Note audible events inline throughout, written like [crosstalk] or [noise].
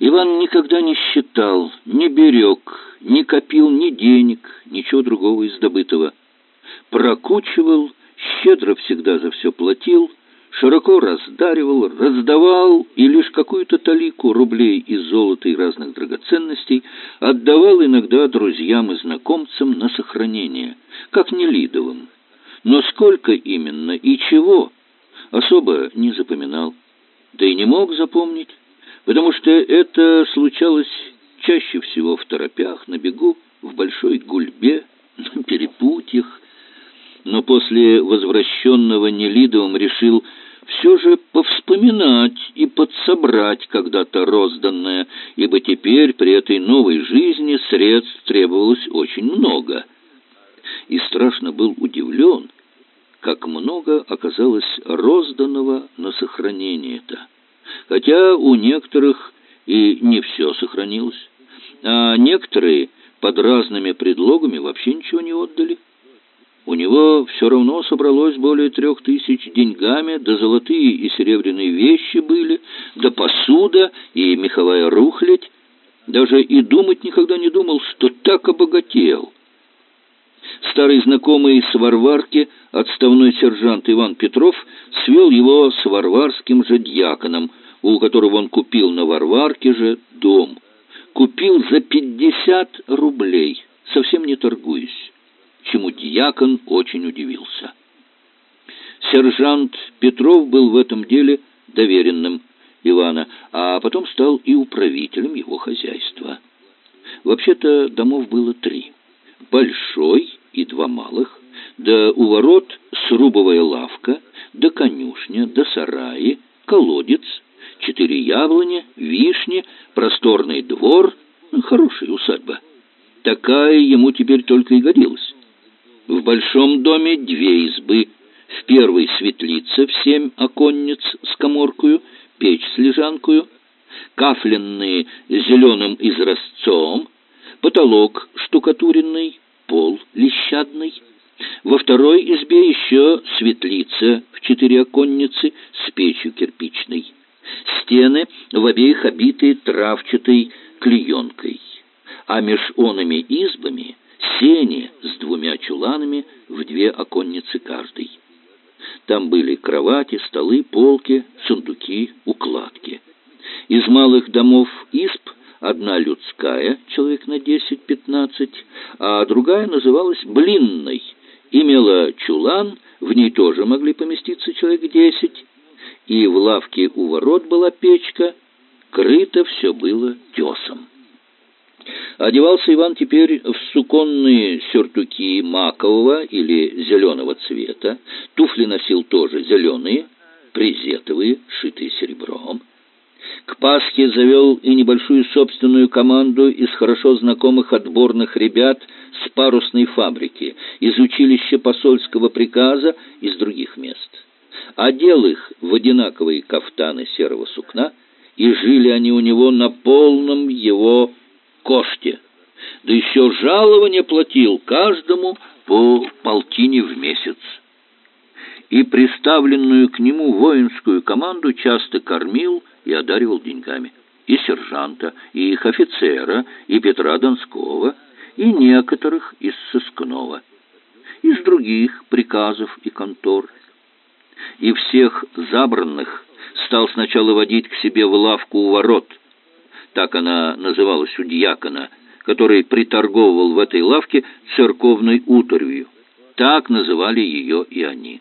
Иван никогда не считал, не берег, не копил ни денег, ничего другого из добытого. Прокучивал, щедро всегда за все платил, широко раздаривал, раздавал и лишь какую-то талику рублей из золота и разных драгоценностей отдавал иногда друзьям и знакомцам на сохранение, как Нелидовым. Но сколько именно и чего, особо не запоминал, да и не мог запомнить потому что это случалось чаще всего в торопях, на бегу, в большой гульбе, [laughs] на перепутьях. Но после возвращенного Нелидовым решил все же повспоминать и подсобрать когда-то розданное, ибо теперь при этой новой жизни средств требовалось очень много. И страшно был удивлен, как много оказалось розданного на сохранение-то хотя у некоторых и не все сохранилось, а некоторые под разными предлогами вообще ничего не отдали. У него все равно собралось более трех тысяч деньгами, да золотые и серебряные вещи были, да посуда и меховая рухлядь. Даже и думать никогда не думал, что так обогател. Старый знакомый с Варварки, отставной сержант Иван Петров, свел его с варварским же дьяконом – у которого он купил на Варварке же дом. Купил за пятьдесят рублей, совсем не торгуясь, чему дьякон очень удивился. Сержант Петров был в этом деле доверенным Ивана, а потом стал и управителем его хозяйства. Вообще-то домов было три. Большой и два малых, да у ворот срубовая лавка, да конюшня, да сараи, колодец четыре яблони, вишни, просторный двор, хорошая усадьба. Такая ему теперь только и годилась. В большом доме две избы. В первой светлица в семь оконниц с коморкою, печь с лежанкою, кафленные зеленым изразцом, потолок штукатуренный, пол лещадный. Во второй избе еще светлица в четыре оконницы с печью кирпичной стены в обеих обиты травчатой клеенкой, а меж онами избами сени с двумя чуланами в две оконницы каждой. Там были кровати, столы, полки, сундуки, укладки. Из малых домов изб одна людская, человек на десять-пятнадцать, а другая называлась блинной, имела чулан, в ней тоже могли поместиться человек десять, и в лавке у ворот была печка, крыто все было тесом. Одевался Иван теперь в суконные сюртуки макового или зеленого цвета, туфли носил тоже зеленые, презетовые, шитые серебром. К Пасхе завел и небольшую собственную команду из хорошо знакомых отборных ребят с парусной фабрики, из училища посольского приказа, из других мест одел их в одинаковые кафтаны серого сукна, и жили они у него на полном его коште. Да еще жалование платил каждому по полтине в месяц. И приставленную к нему воинскую команду часто кормил одаривал деньгами. И сержанта, и их офицера, и Петра Донского, и некоторых из сыскного, из других приказов и контор – и всех забранных стал сначала водить к себе в лавку у ворот. Так она называлась у дьякона, который приторговывал в этой лавке церковной уторвью. Так называли ее и они.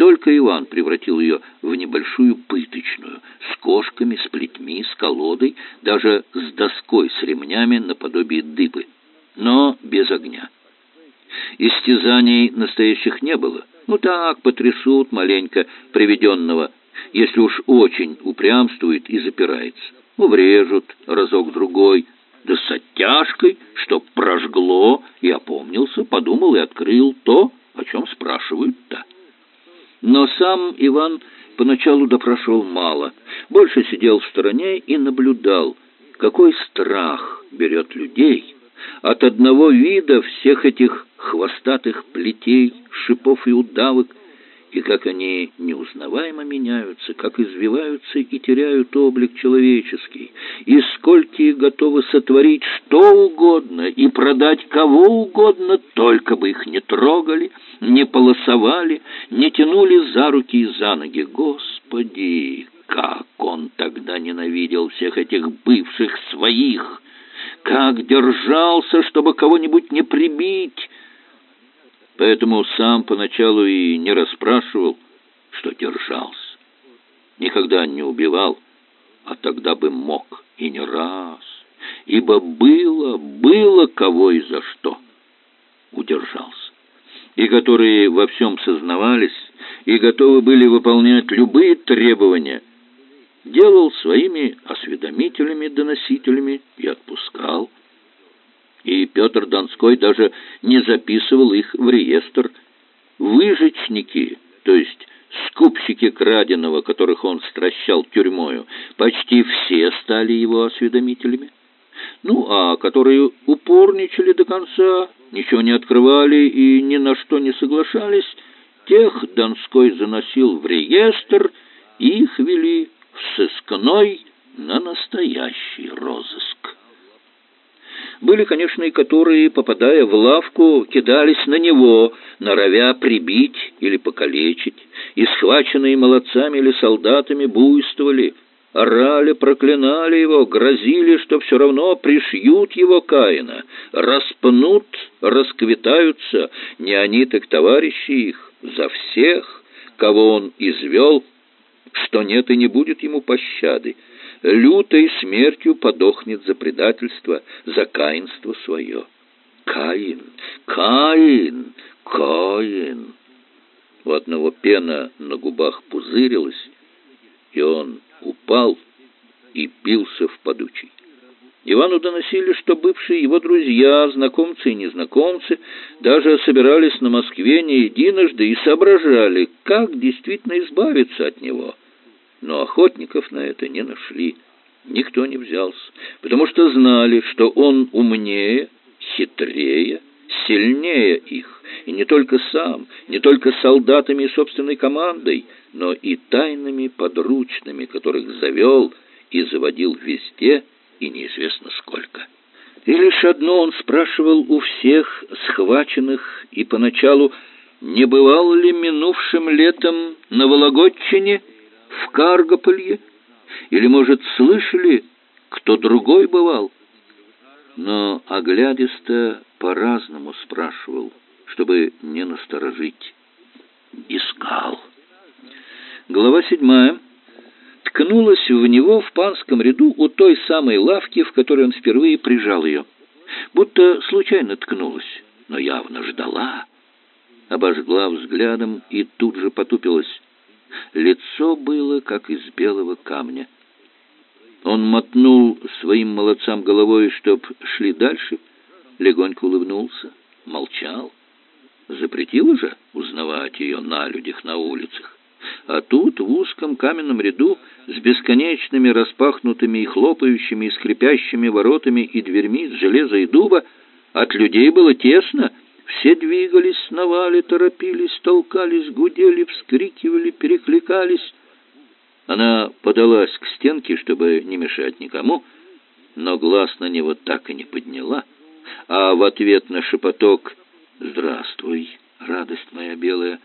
Только Иван превратил ее в небольшую пыточную, с кошками, с плетьми, с колодой, даже с доской с ремнями наподобие дыбы, но без огня. Истязаний настоящих не было. Ну так, потрясут маленько приведенного, если уж очень упрямствует и запирается. Ну, врежут разок-другой, да с оттяжкой, чтоб прожгло, и опомнился, подумал и открыл то, о чем спрашивают-то. Но сам Иван поначалу допрашивал мало, больше сидел в стороне и наблюдал, какой страх берет людей от одного вида всех этих хвостатых плетей, шипов и удавок, и как они неузнаваемо меняются, как извиваются и теряют облик человеческий, и сотворить что угодно и продать кого угодно, только бы их не трогали, не полосовали, не тянули за руки и за ноги. Господи, как он тогда ненавидел всех этих бывших своих! Как держался, чтобы кого-нибудь не прибить! Поэтому сам поначалу и не расспрашивал, что держался. Никогда не убивал, а тогда бы мог, и не раз. Ибо было, было кого и за что. Удержался. И которые во всем сознавались, и готовы были выполнять любые требования, делал своими осведомителями-доносителями и отпускал. И Петр Донской даже не записывал их в реестр. Выжечники, то есть скупщики краденого, которых он стращал тюрьмою, почти все стали его осведомителями. Ну, а которые упорничали до конца, ничего не открывали и ни на что не соглашались, тех Донской заносил в реестр, и их вели в сыскной на настоящий розыск. Были, конечно, и которые, попадая в лавку, кидались на него, норовя прибить или покалечить, и схваченные молодцами или солдатами буйствовали, орали, проклинали его, грозили, что все равно пришьют его Каина, распнут, расквитаются, не они, так товарищи их, за всех, кого он извел, что нет и не будет ему пощады, лютой смертью подохнет за предательство, за каинство свое. Каин, Каин, Каин. У одного пена на губах пузырилась, и он упал и бился в подучий. Ивану доносили, что бывшие его друзья, знакомцы и незнакомцы, даже собирались на Москве не единожды и соображали, как действительно избавиться от него — но охотников на это не нашли. Никто не взялся, потому что знали, что он умнее, хитрее, сильнее их, и не только сам, не только солдатами и собственной командой, но и тайными подручными, которых завел и заводил везде и неизвестно сколько. И лишь одно он спрашивал у всех схваченных, и поначалу не бывал ли минувшим летом на Вологодчине в Каргополье? Или, может, слышали, кто другой бывал? Но оглядисто по-разному спрашивал, чтобы не насторожить. Искал. Глава седьмая ткнулась в него в панском ряду у той самой лавки, в которой он впервые прижал ее. Будто случайно ткнулась, но явно ждала. Обожгла взглядом и тут же потупилась. Лицо было, как из белого камня. Он мотнул своим молодцам головой, чтоб шли дальше, легонько улыбнулся, молчал. Запретил уже узнавать ее на людях на улицах. А тут, в узком каменном ряду, с бесконечными распахнутыми и хлопающими и скрипящими воротами и дверьми из железа и дуба, от людей было тесно — все двигались, сновали, торопились, толкались, гудели, вскрикивали, перекликались. Она подалась к стенке, чтобы не мешать никому, но глаз на него так и не подняла, а в ответ на шепоток «Здравствуй, радость моя белая!»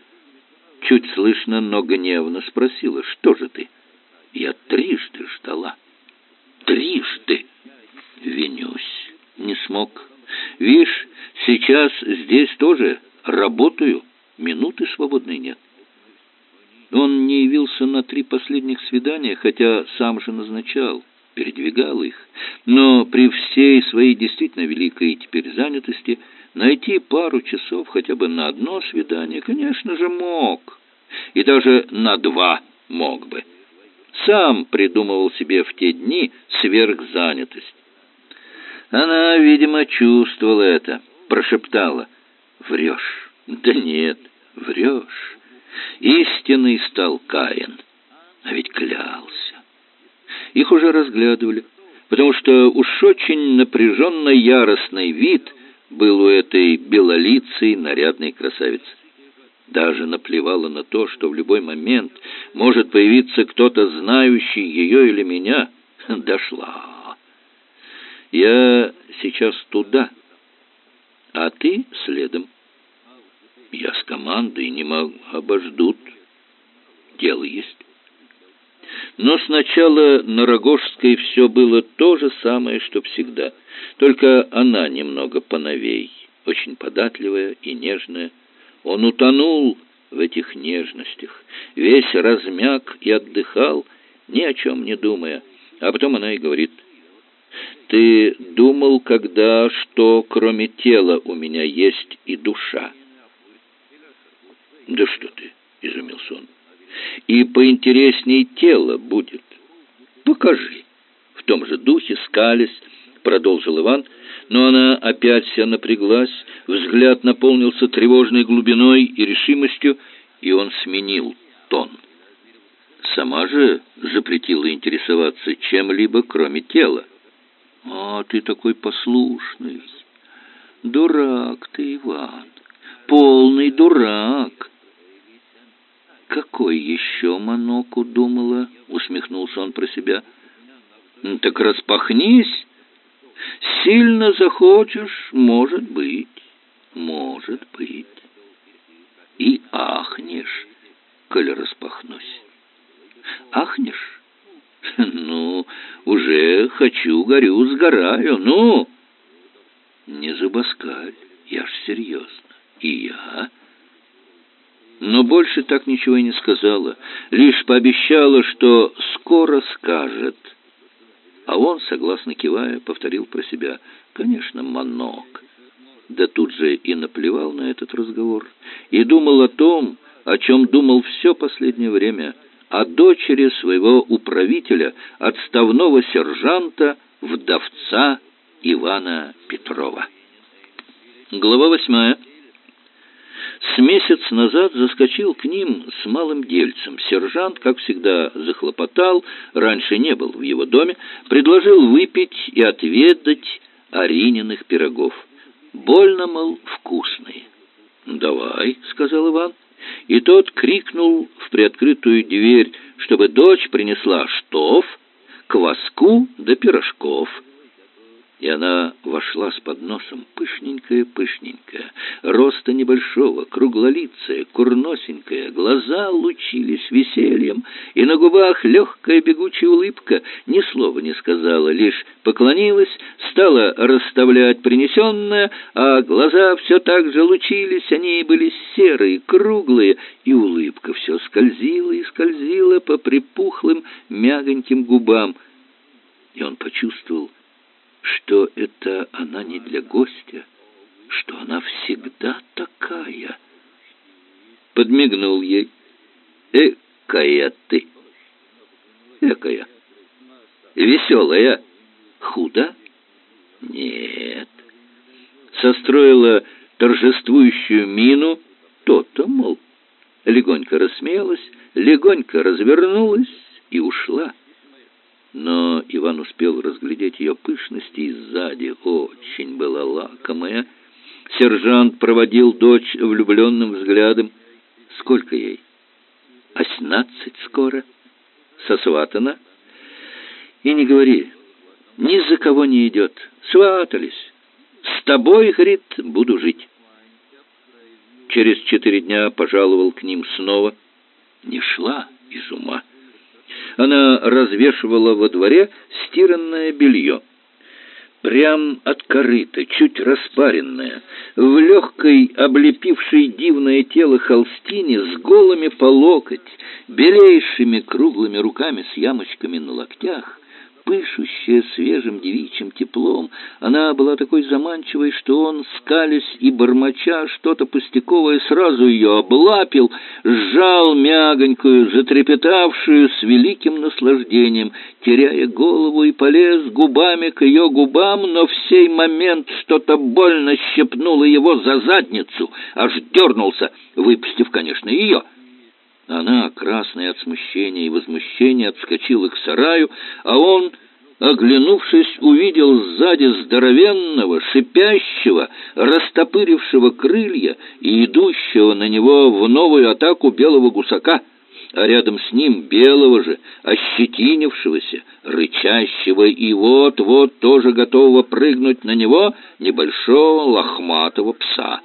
чуть слышно, но гневно спросила «Что же ты?» «Я трижды ждала». «Трижды!» «Винюсь, не смог». Видишь, сейчас здесь тоже работаю, минуты свободной нет. Он не явился на три последних свидания, хотя сам же назначал, передвигал их. Но при всей своей действительно великой теперь занятости найти пару часов хотя бы на одно свидание, конечно же, мог. И даже на два мог бы. Сам придумывал себе в те дни сверхзанятость. Она, видимо, чувствовала это, прошептала. «Врешь». «Да нет, врешь. Истинный стал Каин, а ведь клялся». Их уже разглядывали, потому что уж очень напряженно яростный вид был у этой белолицей нарядной красавицы. Даже наплевала на то, что в любой момент может появиться кто-то, знающий ее или меня. Дошла. Я сейчас туда, а ты следом. Я с командой не могу, обождут. Дело есть. Но сначала на Рогожской все было то же самое, что всегда. Только она немного поновей, очень податливая и нежная. Он утонул в этих нежностях, весь размяк и отдыхал, ни о чем не думая. А потом она и говорит, «Ты думал, когда, что кроме тела у меня есть и душа?» «Да что ты!» — изумился он. «И поинтересней тело будет. Покажи». В том же духе, скались, продолжил Иван, но она опять вся напряглась, взгляд наполнился тревожной глубиной и решимостью, и он сменил тон. Сама же запретила интересоваться чем-либо, кроме тела. «А ты такой послушный! Дурак ты, Иван! Полный дурак!» «Какой еще Маноку думала?» — усмехнулся он про себя. «Так распахнись! Сильно захочешь, может быть, может быть. И ахнешь, коль распахнусь. Ахнешь? [laughs] Ну, уже хочу, горю, сгораю, ну!» «Не забаскаль, я ж серьезно. И я...» но больше так ничего и не сказала, лишь пообещала, что скоро скажет. А он, согласно кивая, повторил про себя, конечно, манок. Да тут же и наплевал на этот разговор, и думал о том, о чем думал все последнее время, о дочери своего управителя, отставного сержанта, вдовца Ивана Петрова. Глава восьмая. С месяц назад заскочил к ним с малым дельцем. Сержант, как всегда, захлопотал, раньше не был в его доме, предложил выпить и отведать Арининых пирогов. Больно, мол, вкусные. «Давай», — сказал Иван. И тот крикнул в приоткрытую дверь, чтобы дочь принесла штоф, кваску да пирожков — и она вошла с подносом, пышненькая-пышненькая, роста небольшого, круглолицая, курносенькая, глаза лучились весельем, и на губах легкая бегучая улыбка, ни слова не сказала, лишь поклонилась, стала расставлять принесенное, а глаза все так же лучились, они были серые, круглые, и улыбка все скользила и скользила по припухлым мягоньким губам. И он почувствовал, что это она не для гостя, что она всегда такая. Подмигнул ей. Экая ты! Экая! Веселая! Худо? Нет. Состроила торжествующую мину, то-то, мол, легонько рассмеялась, легонько развернулась и ушла но Иван успел разглядеть ее пышности и сзади очень была лакомая. Сержант проводил дочь влюбленным взглядом. Сколько ей? Осьнадцать скоро. Сосватана. И не говори, ни за кого не идет. Сватались. С тобой, говорит, буду жить. Через четыре дня пожаловал к ним снова. Не шла из ума. Она развешивала во дворе стиранное белье. Прям от корыта, чуть распаренная, в легкой, облепившей дивное тело холстине, с голыми по локоть, белейшими круглыми руками с ямочками на локтях, пышущая свежим девичьим теплом. Она была такой заманчивой, что он, скались и бормоча что-то пустяковое, сразу ее облапил, сжал мягонькую, затрепетавшую с великим наслаждением, теряя голову и полез губами к ее губам, но в сей момент что-то больно щепнуло его за задницу, аж дернулся, выпустив, конечно, ее — она, красная от смущения и возмущения, отскочила к сараю, а он, оглянувшись, увидел сзади здоровенного, шипящего, растопырившего крылья и идущего на него в новую атаку белого гусака. а рядом с ним белого же, ощетинившегося, рычащего и вот-вот тоже готового прыгнуть на него небольшого лохматого пса.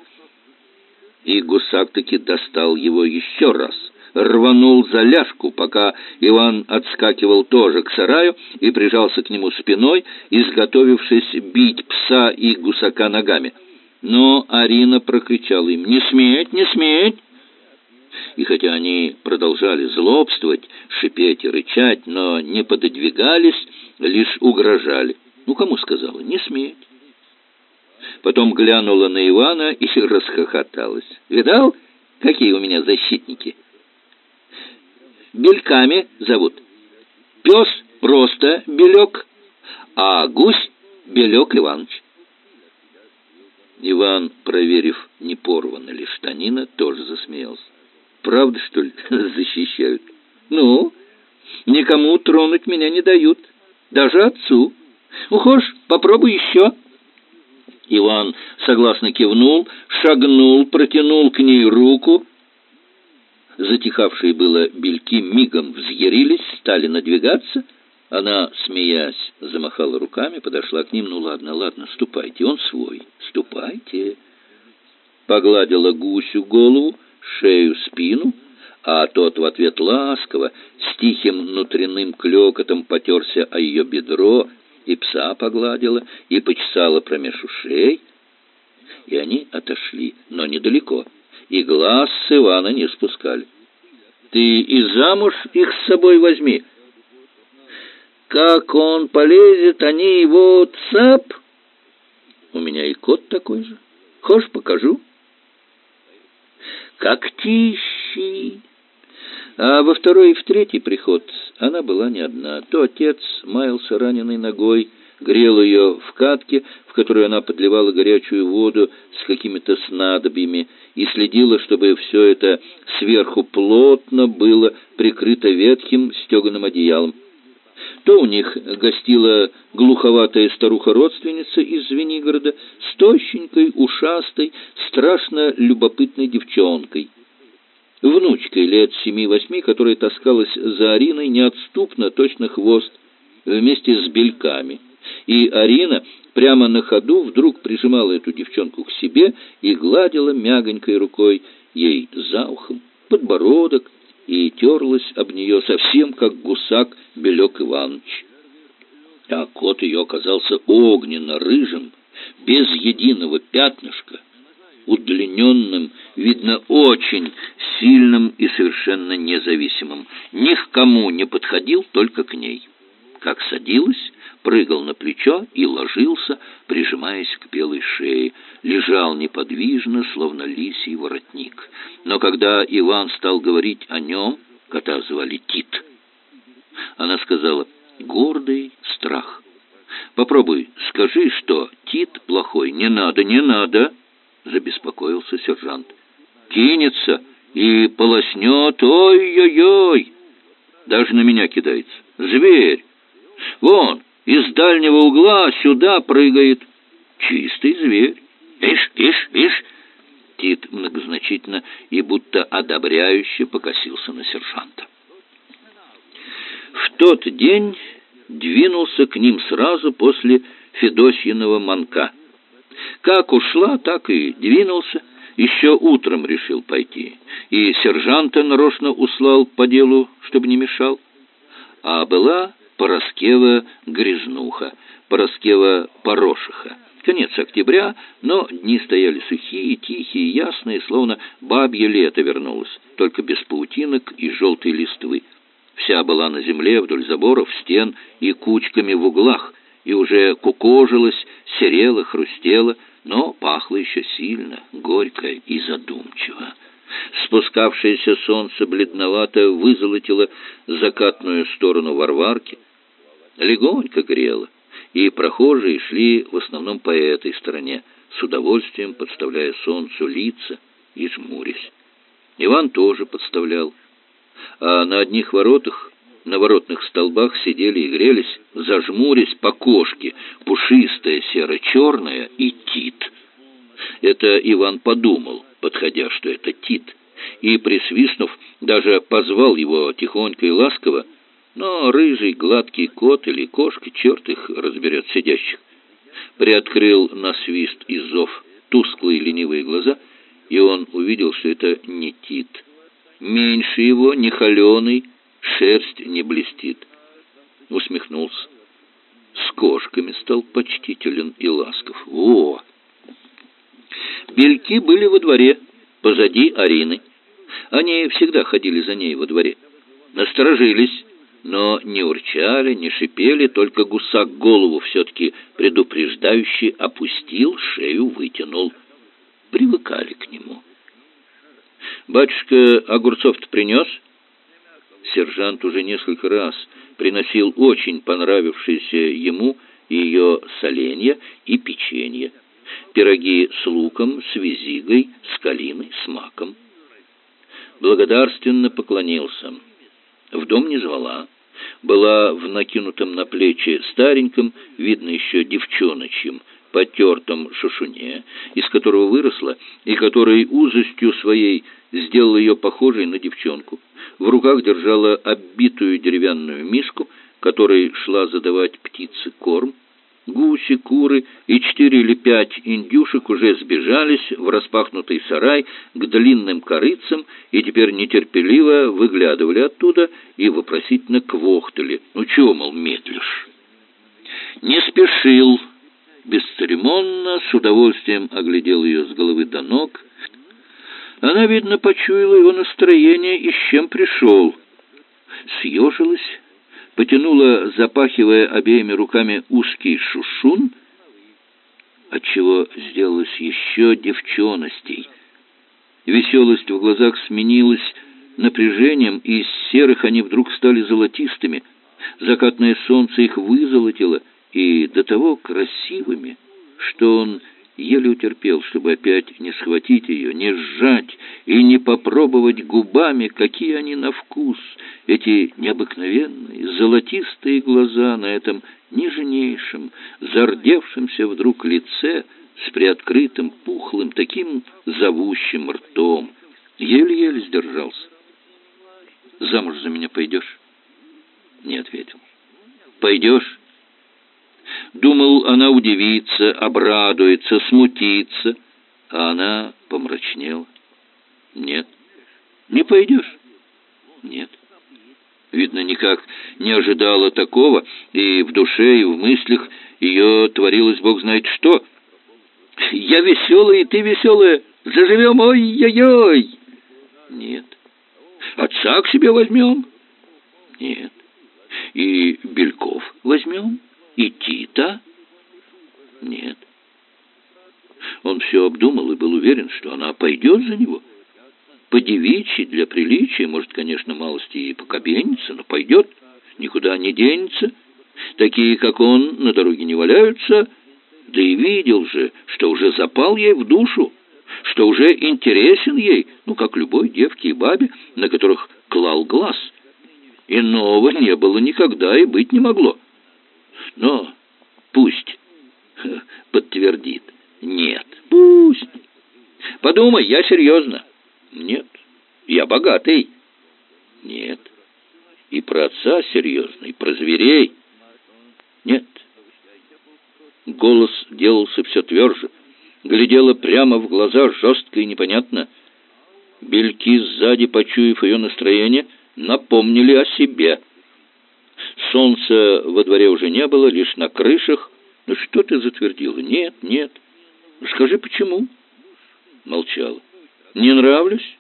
И гусак таки достал его еще раз, рванул за ляжку, пока Иван отскакивал тоже к сараю и прижался к нему спиной, изготовившись бить пса и гусака ногами. Но Арина прокричала им «Не сметь, не сметь!» И хотя они продолжали злобствовать, шипеть и рычать, но не пододвигались, лишь угрожали. Ну, кому сказала? Не сметь. Потом глянула на Ивана и [laughs] расхохоталась. «Видал, какие у меня защитники?» «Бельками зовут. Пес просто Белек, а гусь Белек Иванович». Иван, проверив, не порвана ли штанина, тоже засмеялся. Правда, что ли, [laughs] защищают? Ну, никому тронуть меня не дают, даже отцу. Ухож, попробуй еще. Иван согласно кивнул, шагнул, протянул к ней руку. Затихавшие было бельки мигом взъярились, стали надвигаться. Она, смеясь, замахала руками, подошла к ним. «Ну ладно, ладно, ступайте, он свой, ступайте». Погладила гусю голову, шею, спину, а тот в ответ ласково, с тихим внутренним клёкотом потерся о ее бедро, и пса погладила, и почесала промеж ушей. И они отошли, но недалеко, и глаз с Ивана не спускали. «Ты и замуж их с собой возьми!» «Как он полезет, они его цап!» «У меня и кот такой же. Хочешь, покажу?» когтищи. А во второй и в третий приход она была не одна. То отец маялся раненой ногой, грел ее в катке, в которую она подливала горячую воду с какими-то снадобьями, и следила, чтобы все это сверху плотно было прикрыто ветхим стеганым одеялом. То у них гостила глуховатая старуха-родственница из Звенигорода с тощенькой, ушастой, страшно любопытной девчонкой. Внучкой лет семи-восьми, которая таскалась за Ариной неотступно, точно хвост, вместе с бельками. И Арина прямо на ходу вдруг прижимала эту девчонку к себе и гладила мягонькой рукой ей за ухом, подбородок, и терлась об нее совсем как гусак Белек Иванович. А кот ее оказался огненно-рыжим, без единого пятнышка, удлиненным, видно, очень сильным и совершенно независимым. Ни к кому не подходил, только к ней. Как садилась, прыгал на плечо и ложился, прижимаясь к белой шее, лежал неподвижно, словно лисий воротник. Но когда Иван стал говорить о нем, кота звали Тит, она сказала «гордый страх». «Попробуй, скажи, что Тит плохой». «Не надо, не надо», — забеспокоился сержант. «Кинется и полоснет, ой-ой-ой!» Даже на меня кидается. «Зверь! Вон, из дальнего угла сюда прыгает. Чистый зверь. Ишь, ишь, ишь!» Тит многозначительно и будто одобряюще покосился на сержанта. В тот день двинулся к ним сразу после Федосьиного манка. Как ушла, так и двинулся. Еще утром решил пойти. И сержанта нарочно услал по делу, чтобы не мешал. А была Пороскева Грязнуха, Пороскева Порошиха. Конец октября, но дни стояли сухие, тихие, ясные, словно бабье лето вернулось, только без паутинок и желтой листвы. Вся была на земле, вдоль заборов, стен и кучками в углах, и уже кукожилась, серела, хрустела, но пахло еще сильно, горько и задумчиво. Спускавшееся солнце бледновато вызолотило закатную сторону Варварки — легонько грело, и прохожие шли в основном по этой стороне, с удовольствием подставляя солнцу лица и жмурясь. Иван тоже подставлял. А на одних воротах, на воротных столбах сидели и грелись, зажмурясь по кошке, пушистая серо-черная и тит. Это Иван подумал, подходя, что это тит, и, присвистнув, даже позвал его тихонько и ласково, но рыжий гладкий кот или кошка, черт их разберет сидящих, приоткрыл на свист и зов тусклые ленивые глаза, и он увидел, что это не Тит. Меньше его, не холеный, шерсть не блестит. Усмехнулся. С кошками стал почтителен и ласков. Во! Бельки были во дворе, позади Арины. Они всегда ходили за ней во дворе. Насторожились, но не урчали, не шипели, только гусак голову все-таки предупреждающий опустил, шею вытянул. Привыкали к нему. «Батюшка огурцов-то принес?» Сержант уже несколько раз приносил очень понравившиеся ему ее соленья и печенье, пироги с луком, с визигой, с калиной, с маком. Благодарственно поклонился. В дом не звала. Была в накинутом на плечи стареньком, видно еще девчоночьем, потертом шушуне, из которого выросла, и который узостью своей сделал ее похожей на девчонку. В руках держала оббитую деревянную миску, которой шла задавать птице корм. Гуси, куры и четыре или пять индюшек уже сбежались в распахнутый сарай к длинным корыцам и теперь нетерпеливо выглядывали оттуда и вопросительно квохтали. «Ну чего, мол, медлишь?» Не спешил, бесцеремонно, с удовольствием оглядел ее с головы до ног. Она, видно, почуяла его настроение и с чем пришел. Съежилась, потянула, запахивая обеими руками узкий шушун, отчего сделалась еще девчонностей. Веселость в глазах сменилась напряжением, и из серых они вдруг стали золотистыми. Закатное солнце их вызолотило, и до того красивыми, что он еле утерпел, чтобы опять не схватить ее, не сжать и не попробовать губами, какие они на вкус, эти необыкновенные золотистые глаза на этом нежнейшем, зардевшемся вдруг лице с приоткрытым, пухлым, таким зовущим ртом. Еле-еле сдержался. «Замуж за меня пойдешь?» Не ответил. «Пойдешь?» Думал, она удивится, обрадуется, смутится, а она помрачнела. Нет. Не пойдешь? Нет. Видно, никак не ожидала такого, и в душе, и в мыслях ее творилось бог знает что. «Я веселая, и ты веселая! Заживем, ой-ой-ой!» «Нет». «Отца к себе возьмем?» «Нет». «И Бельков возьмем?» И Тита? Нет. Он все обдумал и был уверен, что она пойдет за него. По-девичьи, для приличия, может, конечно, малости и покобенится, но пойдет, никуда не денется. Такие, как он, на дороге не валяются, да и видел же, что уже запал ей в душу, что уже интересен ей, ну, как любой девке и бабе, на которых клал глаз. Иного не было никогда и быть не могло. Но пусть [laughs] подтвердит. Нет, пусть. Подумай, я серьезно. Нет, я богатый. Нет. И про отца серьезно, и про зверей. Нет. Голос делался все тверже. Глядела прямо в глаза, жестко и непонятно. Бельки сзади, почуяв ее настроение, напомнили о себе — Солнца во дворе уже не было, лишь на крышах. Ну что ты затвердила? Нет, нет. Скажи, почему? Молчала. Не нравлюсь?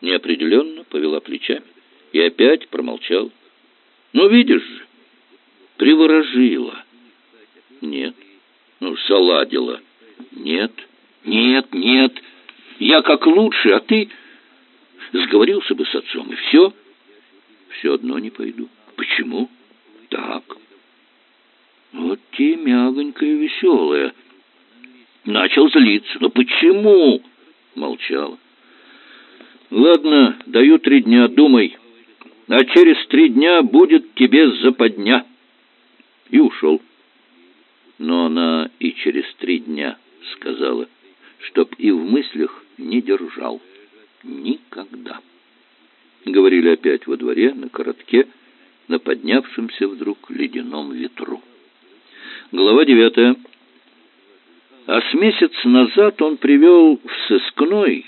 Неопределенно повела плечами и опять промолчал. Ну, видишь же, приворожила. Нет. Ну, заладила. Нет, нет, нет. Я как лучше, а ты... Сговорился бы с отцом, и все. Все одно не пойду. Почему? Так. Вот те мягонькая веселая. Начал злиться. Но почему? Молчала. Ладно, даю три дня, думай. А через три дня будет тебе западня. И ушел. Но она и через три дня сказала, чтоб и в мыслях не держал. никогда. Говорили опять во дворе, на коротке, на поднявшемся вдруг ледяном ветру. Глава девятая. А с месяц назад он привел в сыскной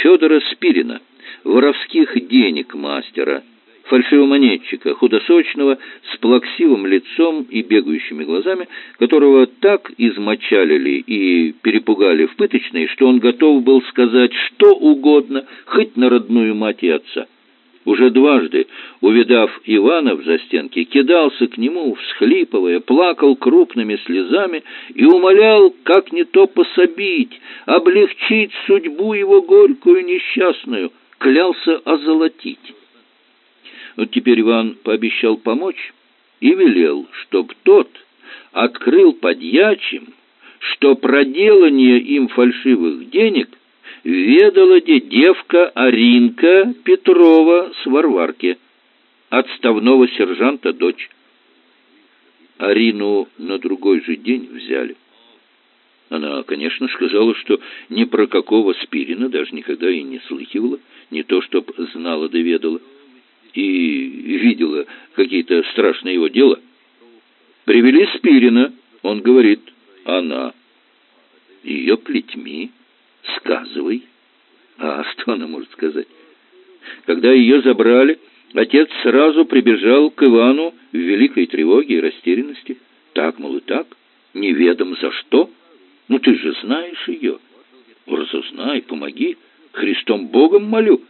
Федора Спирина, воровских денег мастера, фальшивомонетчика, худосочного, с плаксивым лицом и бегающими глазами, которого так измочалили и перепугали в пыточной, что он готов был сказать что угодно, хоть на родную мать и отца. Уже дважды, увидав Ивана в застенке, кидался к нему, всхлипывая, плакал крупными слезами и умолял, как не то пособить, облегчить судьбу его горькую несчастную, клялся озолотить. Вот теперь Иван пообещал помочь и велел, чтоб тот открыл подьячим, что проделание им фальшивых денег ведала де девка Аринка Петрова с Варварки, отставного сержанта дочь. Арину на другой же день взяли. Она, конечно, сказала, что ни про какого Спирина даже никогда и не слыхивала, не то чтоб знала да ведала и видела какие-то страшные его дела. Привели Спирина, он говорит, она. Ее плетьми, сказывай. А что она может сказать? Когда ее забрали, отец сразу прибежал к Ивану в великой тревоге и растерянности. Так, мол, и так, неведом за что. Ну, ты же знаешь ее. Разузнай, помоги, Христом Богом молю.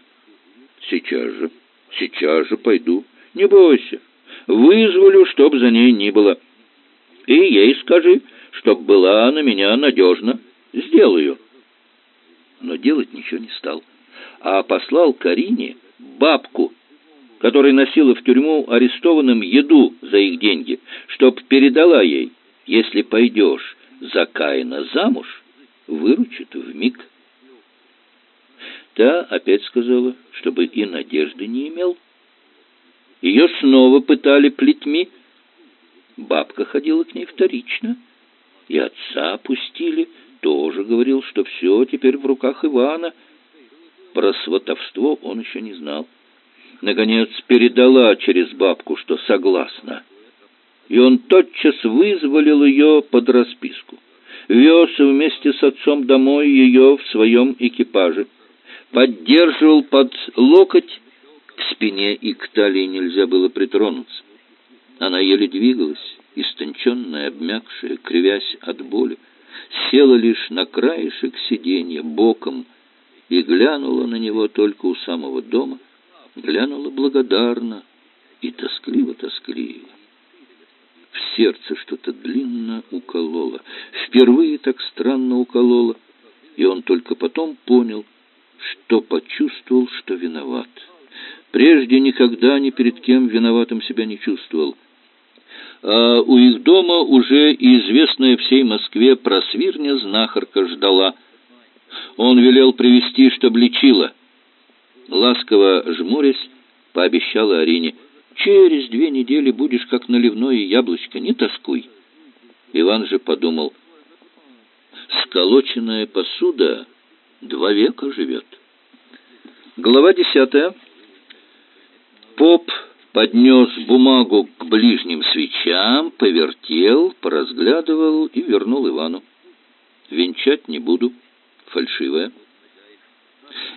Сейчас же. Сейчас же пойду. Не бойся. Вызволю, чтоб за ней ни было. И ей скажи, чтоб была на меня надежно. Сделаю. Но делать ничего не стал. А послал Карине бабку, которая носила в тюрьму арестованным еду за их деньги, чтоб передала ей, если пойдешь за Каина замуж, выручит в миг. Та опять сказала, чтобы и надежды не имел. Ее снова пытали плетьми. Бабка ходила к ней вторично. И отца опустили, тоже говорил, что все теперь в руках Ивана. Про сватовство он еще не знал. Наконец передала через бабку, что согласна. И он тотчас вызволил ее под расписку. Вез вместе с отцом домой ее в своем экипаже поддерживал под локоть, к спине и к талии нельзя было притронуться. Она еле двигалась, истонченная, обмякшая, кривясь от боли, села лишь на краешек сиденья боком и глянула на него только у самого дома, глянула благодарно и тоскливо-тоскливо. В сердце что-то длинно укололо, впервые так странно укололо, и он только потом понял, что почувствовал, что виноват. Прежде никогда ни перед кем виноватым себя не чувствовал. А у их дома уже известная всей Москве просвирня знахарка ждала. Он велел привести, чтоб лечила. Ласково жмурясь, пообещала Арине, «Через две недели будешь как наливное яблочко, не тоскуй». Иван же подумал, «Сколоченная посуда два века живет. Глава десятая. Поп поднес бумагу к ближним свечам, повертел, поразглядывал и вернул Ивану. Венчать не буду, фальшивая.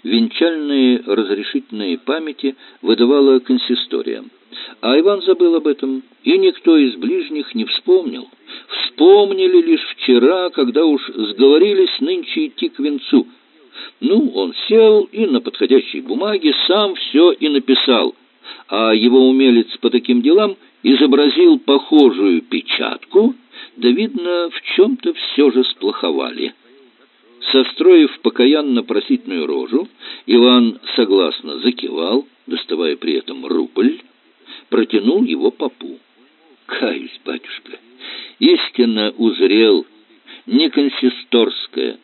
Венчальные разрешительные памяти выдавала консистория. А Иван забыл об этом, и никто из ближних не вспомнил. Вспомнили лишь вчера, когда уж сговорились нынче идти к венцу — ну, он сел и на подходящей бумаге сам все и написал, а его умелец по таким делам изобразил похожую печатку, да, видно, в чем-то все же сплоховали. Состроив покаянно-просительную рожу, Иван согласно закивал, доставая при этом рубль, протянул его попу. «Каюсь, батюшка, истинно узрел, не консисторское,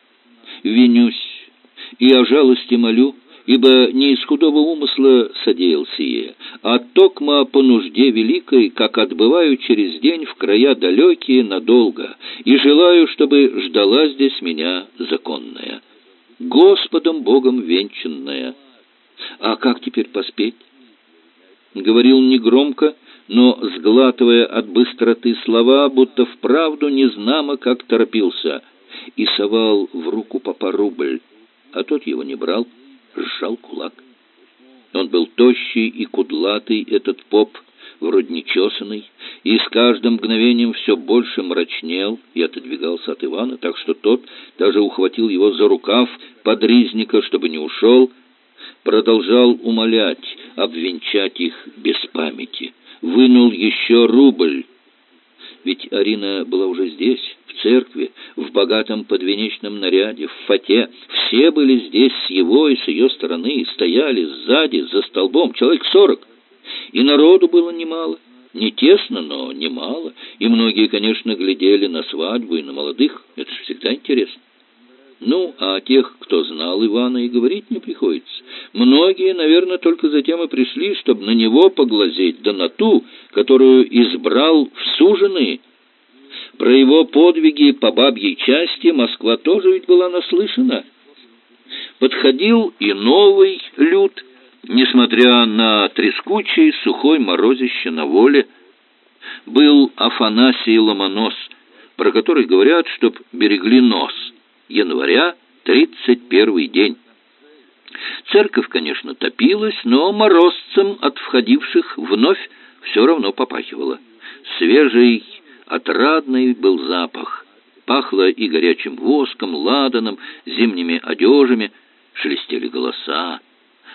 винюсь, и о жалости молю, ибо не из худого умысла содеял сие, а токма по нужде великой, как отбываю через день в края далекие надолго, и желаю, чтобы ждала здесь меня законная». Господом Богом венчанная. А как теперь поспеть? Говорил негромко, но сглатывая от быстроты слова, будто вправду незнамо как торопился, и совал в руку папа рубль, а тот его не брал, сжал кулак. Он был тощий и кудлатый, этот поп, вроде нечесанный, и с каждым мгновением все больше мрачнел и отодвигался от Ивана, так что тот даже ухватил его за рукав подризника, чтобы не ушел, продолжал умолять, обвенчать их без памяти. Вынул еще рубль. Ведь Арина была уже здесь, в церкви, в богатом подвенечном наряде, в фате. Все были здесь с его и с ее стороны, стояли сзади, за столбом, человек сорок. И народу было немало. Не тесно, но немало. И многие, конечно, глядели на свадьбу и на молодых. Это же всегда интересно. Ну, а тех, кто знал Ивана, и говорить не приходится. Многие, наверное, только затем и пришли, чтобы на него поглазеть, да на ту, которую избрал в суженые. Про его подвиги по бабьей части Москва тоже ведь была наслышана. Подходил и новый люд, несмотря на трескучий сухой морозище на воле. Был Афанасий Ломонос, про который говорят, чтоб берегли нос — января, тридцать первый день. Церковь, конечно, топилась, но морозцем от входивших вновь все равно попахивало. Свежий, отрадный был запах. Пахло и горячим воском, ладаном, зимними одежами, шелестели голоса.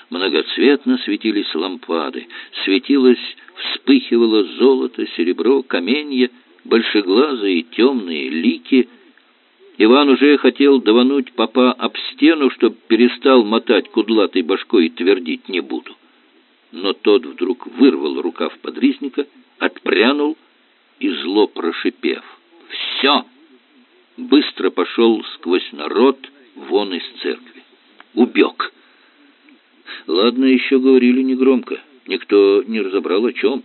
Многоцветно светились лампады, светилось, вспыхивало золото, серебро, каменья, большеглазые темные лики — Иван уже хотел давануть папа об стену, чтоб перестал мотать кудлатой башкой и твердить «не буду». Но тот вдруг вырвал рукав подризника, отпрянул и зло прошипев «Все!» быстро пошел сквозь народ вон из церкви. Убег. Ладно, еще говорили негромко. Никто не разобрал о чем.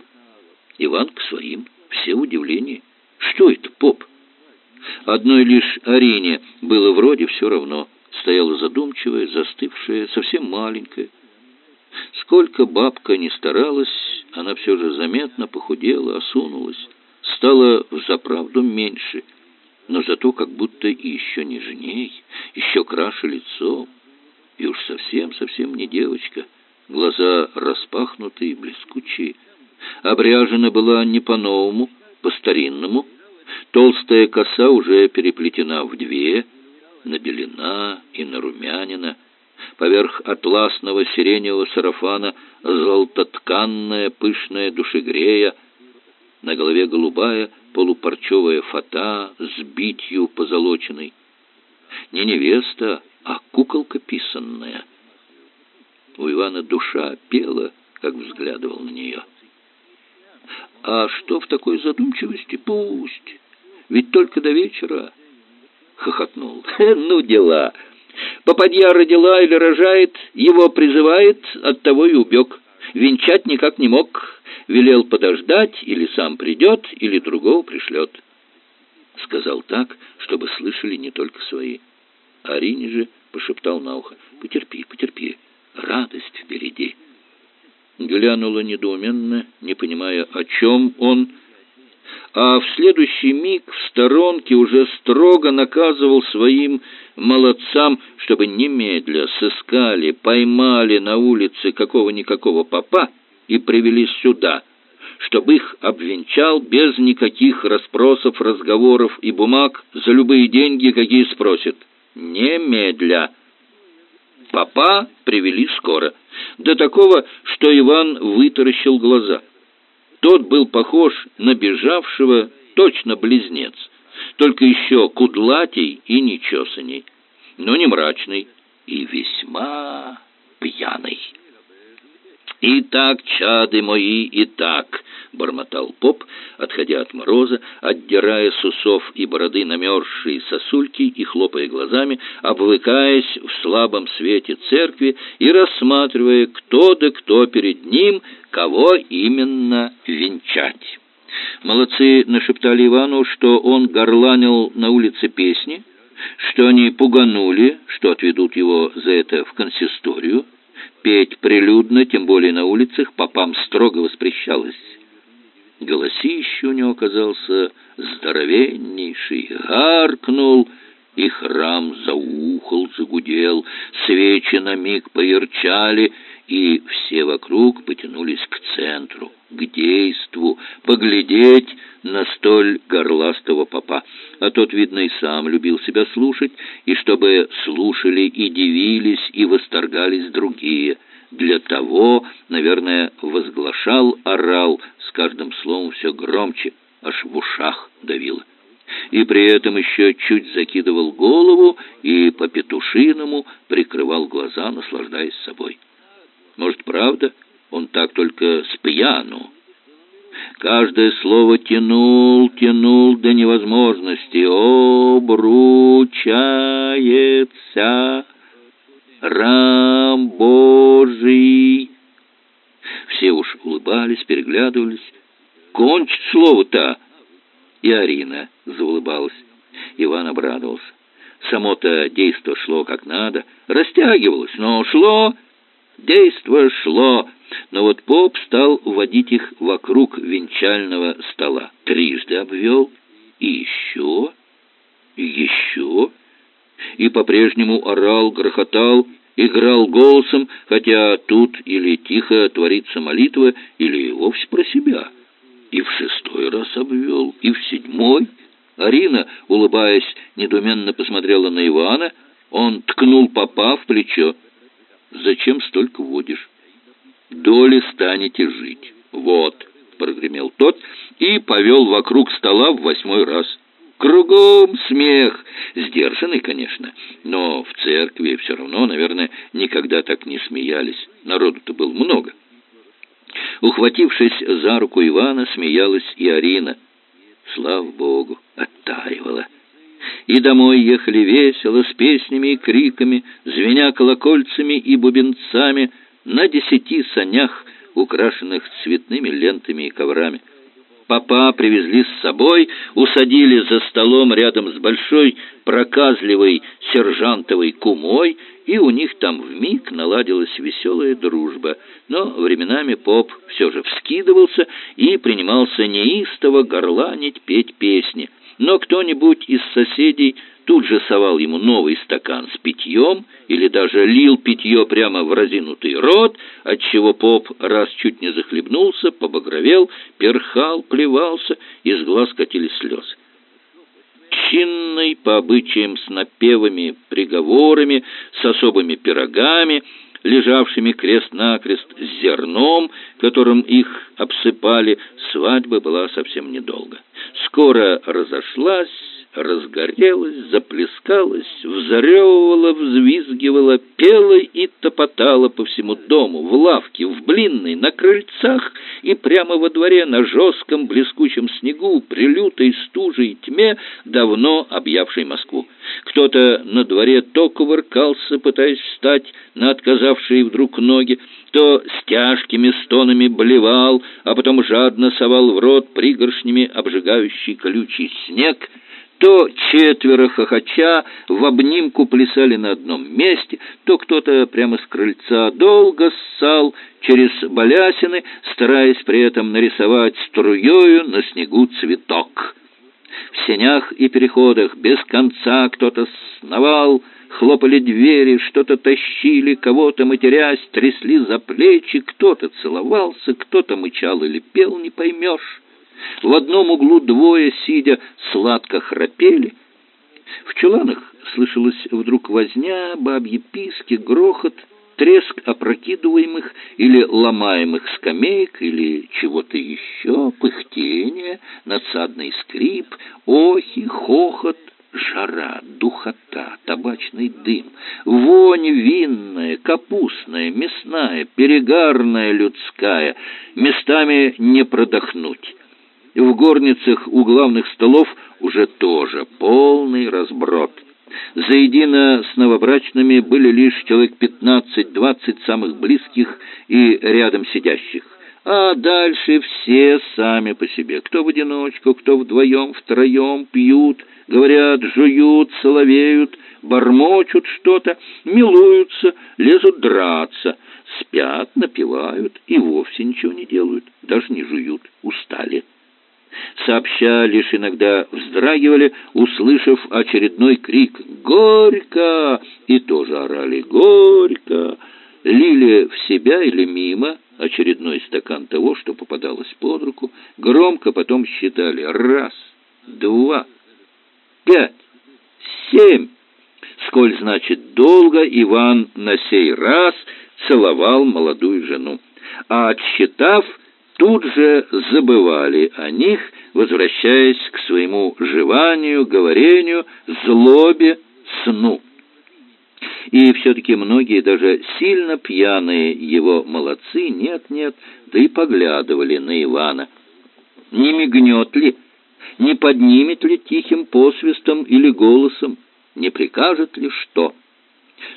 Иван к своим. Все удивление. Что это, поп? Одной лишь Арине было вроде все равно. Стояла задумчивая, застывшая, совсем маленькая. Сколько бабка ни старалась, она все же заметно похудела, осунулась. Стала взаправду меньше, но зато как будто и еще нежней, еще краше лицо. И уж совсем-совсем не девочка. Глаза распахнутые, блескучие. Обряжена была не по-новому, по-старинному, Толстая коса уже переплетена в две, набелена и нарумянина. Поверх атласного сиреневого сарафана золототканная пышная душегрея, на голове голубая полупарчевая фата с битью позолоченной. Не невеста, а куколка писанная. У Ивана душа пела, как взглядывал на нее. А что в такой задумчивости? Пусть. Ведь только до вечера. Хохотнул. [laughs] Ну, дела. Попадья родила или рожает, его призывает, от того и убег. Венчать никак не мог. Велел подождать, или сам придет, или другого пришлет. Сказал так, чтобы слышали не только свои. Арине же пошептал на ухо. Потерпи, потерпи, радость впереди глянула недоуменно, не понимая, о чем он, а в следующий миг в сторонке уже строго наказывал своим молодцам, чтобы немедля сыскали, поймали на улице какого-никакого попа и привели сюда, чтобы их обвенчал без никаких расспросов, разговоров и бумаг за любые деньги, какие спросят. Немедля. Папа привели скоро. До такого, что Иван вытаращил глаза. Тот был похож на бежавшего, точно близнец, только еще кудлатей и нечесаней, но не мрачный и весьма пьяный. «И так, чады мои, и так!» — бормотал поп, отходя от мороза, отдирая с усов и бороды намерзшие сосульки и хлопая глазами, обвыкаясь в слабом свете церкви и рассматривая, кто да кто перед ним, кого именно венчать. Молодцы нашептали Ивану, что он горланил на улице песни, что они пуганули, что отведут его за это в консисторию. Петь прилюдно, тем более на улицах, попам строго воспрещалось. Голосище у него оказался здоровеннейший, гаркнул, и храм заухал, загудел, свечи на миг поярчали, и все вокруг потянулись к центру, к действу, поглядеть на столь горластого попа. А тот, видно, и сам любил себя слушать, и чтобы слушали и дивились, и восторгались другие. Для того, наверное, возглашал, орал, с каждым словом все громче, аж в ушах давило. И при этом еще чуть закидывал голову и по-петушиному прикрывал глаза, наслаждаясь собой. Может, правда, он так только с пьяну. Каждое слово тянул, тянул до невозможности. Обручается рам Божий. Все уж улыбались, переглядывались. Кончит слово-то. И Арина заулыбалась. Иван обрадовался. Само-то действо шло как надо, растягивалось, но шло Действо шло, но вот поп стал водить их вокруг венчального стола. Трижды обвел, и еще, и еще, и по-прежнему орал, грохотал, играл голосом, хотя тут или тихо творится молитва, или вовсе про себя. И в шестой раз обвел, и в седьмой. Арина, улыбаясь, недуменно посмотрела на Ивана. Он ткнул попа в плечо. Зачем столько водишь? Доли станете жить. Вот, прогремел тот и повел вокруг стола в восьмой раз. Кругом смех, сдержанный, конечно, но в церкви все равно, наверное, никогда так не смеялись. Народу-то было много. Ухватившись за руку Ивана, смеялась и Арина. Слава Богу, оттаивала и домой ехали весело, с песнями и криками, звеня колокольцами и бубенцами на десяти санях, украшенных цветными лентами и коврами. Папа привезли с собой, усадили за столом рядом с большой проказливой сержантовой кумой, и у них там вмиг наладилась веселая дружба. Но временами поп все же вскидывался и принимался неистово горланить, петь песни — но кто-нибудь из соседей тут же совал ему новый стакан с питьем или даже лил питье прямо в разинутый рот, отчего поп раз чуть не захлебнулся, побагровел, перхал, плевался, из глаз катились слезы. Чинный, по обычаям с напевами, приговорами, с особыми пирогами, лежавшими крест-накрест с зерном, которым их обсыпали, свадьба была совсем недолго. Скоро разошлась, разгорелась, заплескалась, взоревывала, взвизгивала, пела и топотала по всему дому, в лавке, в блинной, на крыльцах и прямо во дворе на жестком блескучем снегу, при лютой стуже и тьме, давно объявшей Москву. Кто-то на дворе то кувыркался, пытаясь встать на отказавшие вдруг ноги, то с тяжкими стонами блевал, а потом жадно совал в рот пригоршнями обжигающий колючий снег, то четверо хохоча в обнимку плясали на одном месте, то кто-то прямо с крыльца долго ссал через балясины, стараясь при этом нарисовать струёю на снегу цветок. В сенях и переходах без конца кто-то сновал, хлопали двери, что-то тащили, кого-то, матерясь, трясли за плечи, кто-то целовался, кто-то мычал или пел, не поймешь. В одном углу двое, сидя, сладко храпели. В чуланах слышалась вдруг возня, бабьи писки, грохот, треск опрокидываемых или ломаемых скамеек или чего-то еще, пыхтение, надсадный скрип, охи, хохот, жара, духота, табачный дым, вонь винная, капустная, мясная, перегарная людская, местами не продохнуть. В горницах у главных столов уже тоже полный разброд. Заедино с новобрачными были лишь человек пятнадцать-двадцать самых близких и рядом сидящих. А дальше все сами по себе. Кто в одиночку, кто вдвоем, втроем пьют, говорят, жуют, соловеют, бормочут что-то, милуются, лезут драться, спят, напивают и вовсе ничего не делают, даже не жуют, устали. Сообща лишь иногда вздрагивали, услышав очередной крик «Горько!» и тоже орали «Горько!» лили в себя или мимо очередной стакан того, что попадалось под руку, громко потом считали раз, два, пять, семь. Сколь, значит, долго Иван на сей раз целовал молодую жену. А отсчитав, тут же забывали о них, возвращаясь к своему жеванию, говорению, злобе, сну. И все-таки многие, даже сильно пьяные его молодцы, нет-нет, да и поглядывали на Ивана. Не мигнет ли, не поднимет ли тихим посвистом или голосом, не прикажет ли что?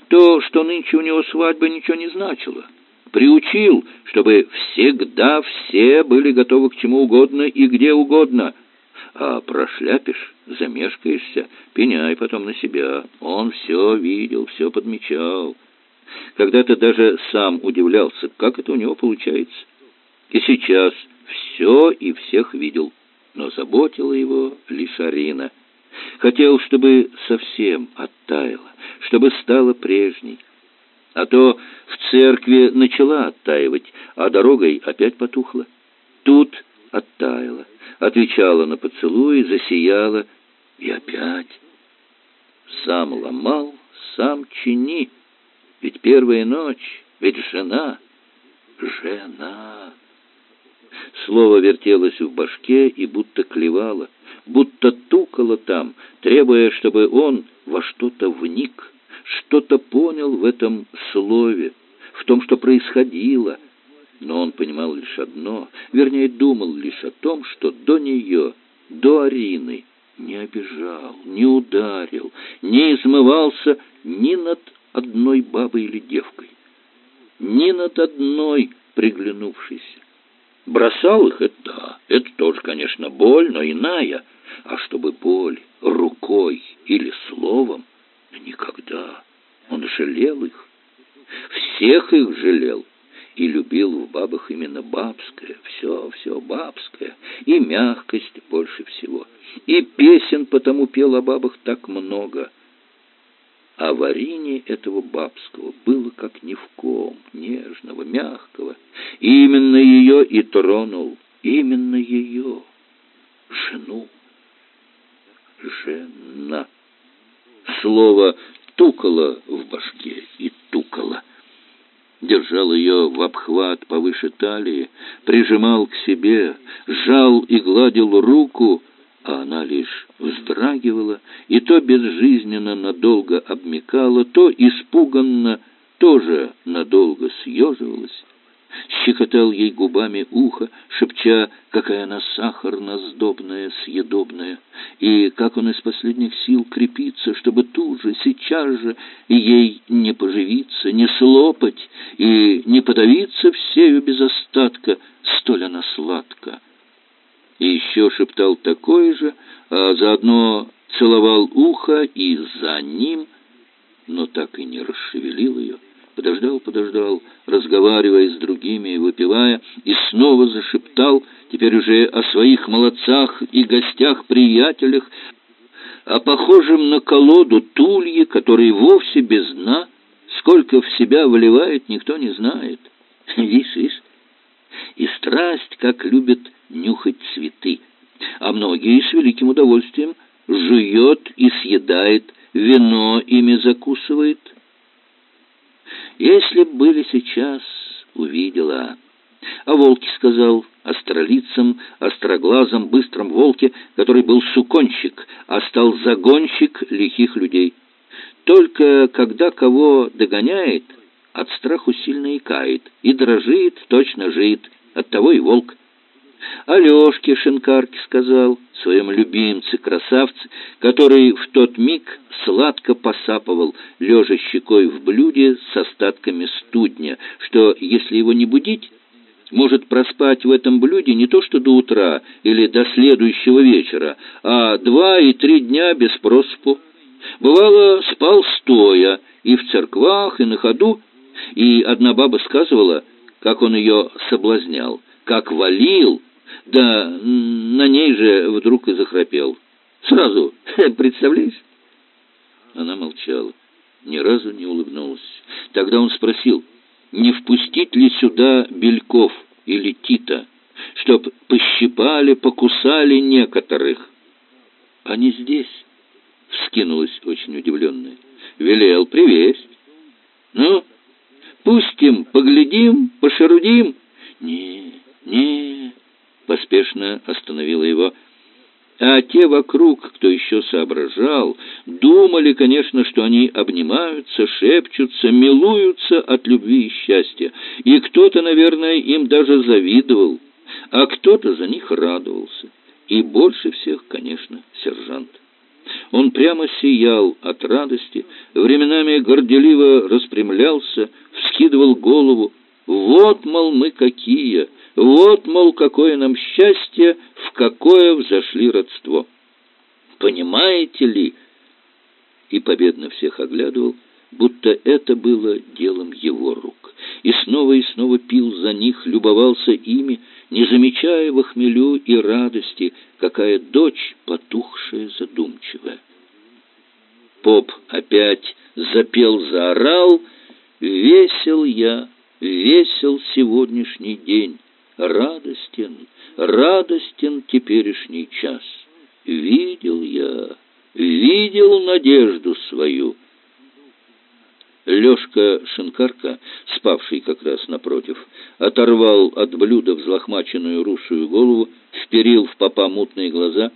То, что нынче у него свадьба, ничего не значило. Приучил, чтобы всегда все были готовы к чему угодно и где угодно — а прошляпишь, замешкаешься, пеняй потом на себя. Он все видел, все подмечал. Когда-то даже сам удивлялся, как это у него получается. И сейчас все и всех видел, но заботила его лишь Арина. Хотел, чтобы совсем оттаяла, чтобы стала прежней. А то в церкви начала оттаивать, а дорогой опять потухла. Тут оттаяла отвечала на поцелуй, засияла и опять. Сам ломал, сам чини, ведь первая ночь, ведь жена, жена. Слово вертелось в башке и будто клевало, будто тукало там, требуя, чтобы он во что-то вник, что-то понял в этом слове, в том, что происходило, но он понимал лишь одно, вернее, думал лишь о том, что до нее, до Арины, не обижал, не ударил, не измывался ни над одной бабой или девкой, ни над одной приглянувшейся. Бросал их, это да, это тоже, конечно, боль, но иная. А чтобы боль рукой или словом, никогда. Он жалел их, всех их жалел и любил в бабах именно бабское, все, все бабское, и мягкость больше всего. И песен потому пел о бабах так много. А в Арине этого бабского было как ни в ком, нежного, мягкого. И именно ее и тронул, именно ее, жену. Жена. Слово тукало в башке и тукало держал ее в обхват повыше талии, прижимал к себе, сжал и гладил руку, а она лишь вздрагивала и то безжизненно надолго обмекала, то испуганно тоже надолго съеживалась щекотал ей губами ухо, шепча, какая она сахарно-сдобная, съедобная, и как он из последних сил крепится, чтобы тут же, сейчас же ей не поживиться, не слопать и не подавиться всею без остатка, столь она сладка. И еще шептал такое же, а заодно целовал ухо и за ним, но так и не расшевелил ее. Подождал, подождал, разговаривая с другими выпивая, и снова зашептал, теперь уже о своих молодцах и гостях-приятелях, о похожем на колоду тулье, который вовсе без дна, сколько в себя выливает, никто не знает. [laughs] Вишь, вишь, и страсть, как любит нюхать цветы, а многие с великим удовольствием жует и съедает, вино ими закусывает — если б были сейчас, увидела. А волке сказал, астролицам, остроглазом, быстром волке, который был суконщик, а стал загонщик лихих людей. Только когда кого догоняет, от страху сильно икает, и дрожит, точно жит, оттого и волк. Алешке Шинкарке сказал, своем любимце-красавце, который в тот миг сладко посапывал, лежа щекой в блюде с остатками студня, что, если его не будить, может проспать в этом блюде не то что до утра или до следующего вечера, а два и три дня без проспу. Бывало, спал стоя и в церквах, и на ходу, и одна баба сказывала, как он ее соблазнял, как валил, да на ней же вдруг и захрапел. Сразу, [laughs] представляешь? Она молчала, ни разу не улыбнулась. Тогда он спросил, не впустить ли сюда Бельков или Тита, чтоб пощипали, покусали некоторых. Они здесь, вскинулась очень удивленная. Велел привесть. Ну, пустим, поглядим, пошарудим. Не, не, поспешно остановила его а те вокруг, кто еще соображал, думали, конечно, что они обнимаются, шепчутся, милуются от любви и счастья. И кто-то, наверное, им даже завидовал, а кто-то за них радовался. И больше всех, конечно, сержант. Он прямо сиял от радости, временами горделиво распрямлялся, вскидывал голову. «Вот, мол, мы какие! Вот, мол, какое нам счастье, в какое взошли родство. Понимаете ли? И победно всех оглядывал, будто это было делом его рук. И снова и снова пил за них, любовался ими, не замечая в хмелю и радости, какая дочь потухшая, задумчивая. Поп опять запел, заорал, «Весел я, весел сегодняшний день» радостен, радостен теперешний час. Видел я, видел надежду свою. Лёшка Шинкарка, спавший как раз напротив, оторвал от блюда взлохмаченную русую голову, вперил в попа мутные глаза,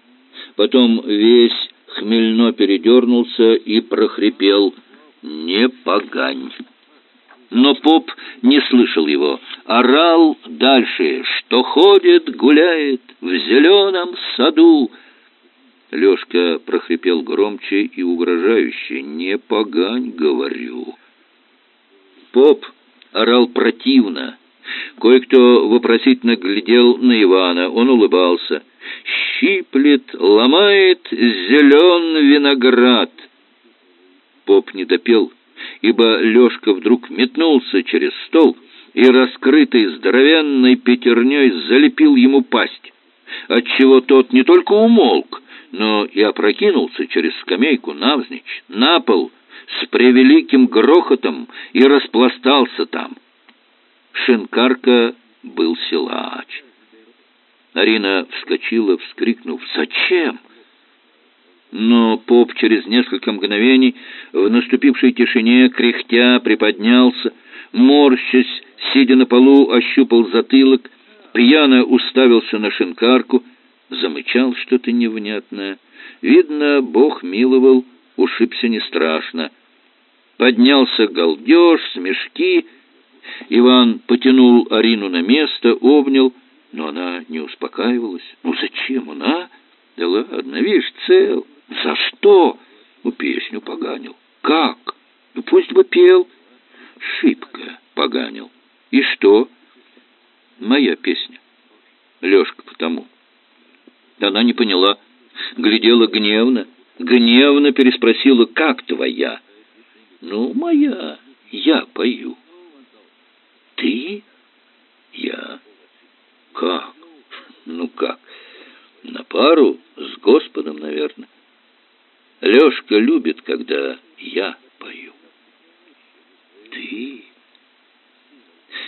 потом весь хмельно передернулся и прохрипел «Не погань!» Но поп не слышал его. Орал дальше, что ходит, гуляет в зеленом саду. Лёшка прохрипел громче и угрожающе. «Не погань, говорю». Поп орал противно. Кое-кто вопросительно глядел на Ивана. Он улыбался. «Щиплет, ломает зелен виноград». Поп не допел ибо Лёшка вдруг метнулся через стол и, раскрытой здоровенной пятерней, залепил ему пасть, отчего тот не только умолк, но и опрокинулся через скамейку навзничь, на пол, с превеликим грохотом и распластался там. Шинкарка был силач. Арина вскочила, вскрикнув «Зачем?». Но поп через несколько мгновений в наступившей тишине, кряхтя, приподнялся, морщась, сидя на полу, ощупал затылок, пьяно уставился на шинкарку, замычал что-то невнятное. Видно, Бог миловал, ушибся не страшно. Поднялся галдеж, смешки. Иван потянул Арину на место, обнял, но она не успокаивалась. Ну зачем он, а? Да ладно, видишь, цел. За что? Ну, песню поганил. Как? Ну, пусть бы пел. Шибко поганил. И что? Моя песня. Лёшка потому. Она не поняла. Глядела гневно. Гневно переспросила, как твоя? Ну, моя. Я пою. Ты? Я. Как? Ну как? На пару с Господом, наверное. Лёшка любит, когда я пою. Ты?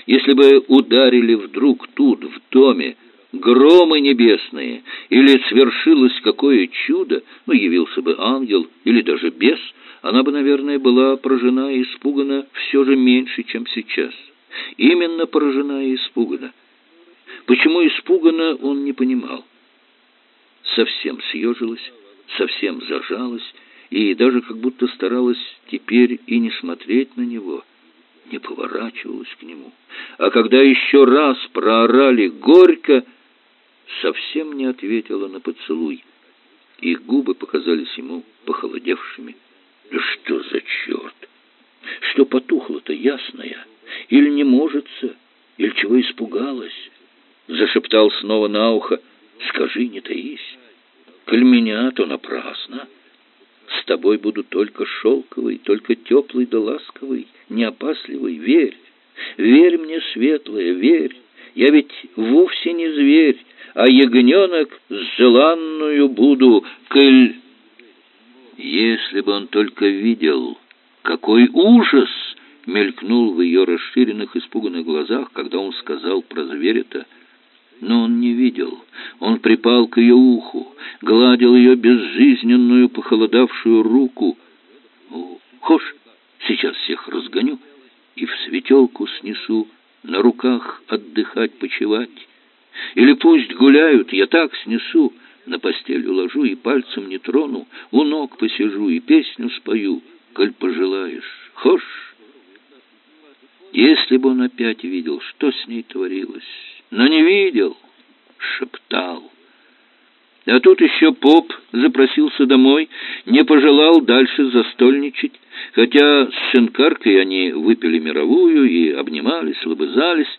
Если бы ударили вдруг тут, в доме, громы небесные, или свершилось какое чудо, ну, явился бы ангел или даже бес, она бы, наверное, была поражена и испугана все же меньше, чем сейчас. Именно поражена и испугана. Почему испугана, он не понимал. Совсем съежилась совсем зажалась и даже как будто старалась теперь и не смотреть на него, не поворачивалась к нему. А когда еще раз проорали горько, совсем не ответила на поцелуй. Их губы показались ему похолодевшими. Что за черт? Что потухло-то ясное? Или не можется? Или чего испугалась? прошептал снова на ухо. «Скажи, не таись, коль меня, то напрасно. С тобой буду только шелковый, только теплый да ласковый, неопасливый, верь. Верь мне, светлая, верь. Я ведь вовсе не зверь, а ягненок с желанную буду, коль... Если бы он только видел, какой ужас мелькнул в ее расширенных испуганных глазах, когда он сказал про зверя-то. Но он не видел. Он припал к ее уху, гладил ее безжизненную похолодавшую руку. «Хошь, сейчас всех разгоню и в светелку снесу, на руках отдыхать, почевать. Или пусть гуляют, я так снесу, на постель уложу и пальцем не трону, у ног посижу и песню спою, коль пожелаешь. Хошь? Если бы он опять видел, что с ней творилось, но не видел, шептал. А тут еще поп запросился домой, не пожелал дальше застольничать, хотя с шинкаркой они выпили мировую и обнимались, лобызались.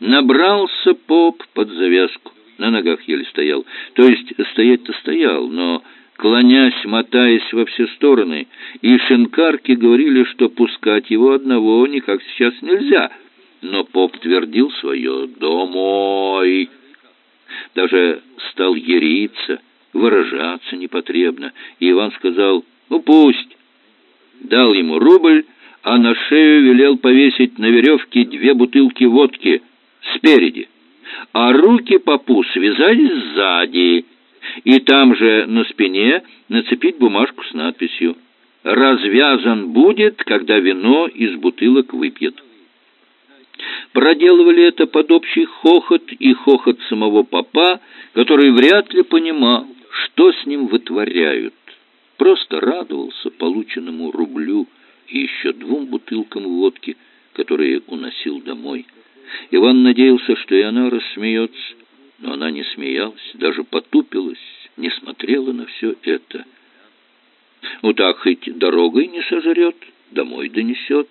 Набрался поп под завязку, на ногах еле стоял. То есть стоять-то стоял, но клонясь, мотаясь во все стороны, и шинкарки говорили, что пускать его одного никак сейчас нельзя. Но поп твердил свое «домой». Даже стал ериться, выражаться непотребно, и Иван сказал «ну пусть». Дал ему рубль, а на шею велел повесить на веревке две бутылки водки спереди, а руки попу связать сзади, и там же на спине нацепить бумажку с надписью «Развязан будет, когда вино из бутылок выпьет». Проделывали это под общий хохот и хохот самого папа, который вряд ли понимал, что с ним вытворяют. Просто радовался полученному рублю и еще двум бутылкам водки, которые уносил домой. Иван надеялся, что и она рассмеется, но она не смеялась, даже потупилась, не смотрела на все это. Вот так хоть дорогой не сожрет, домой донесет,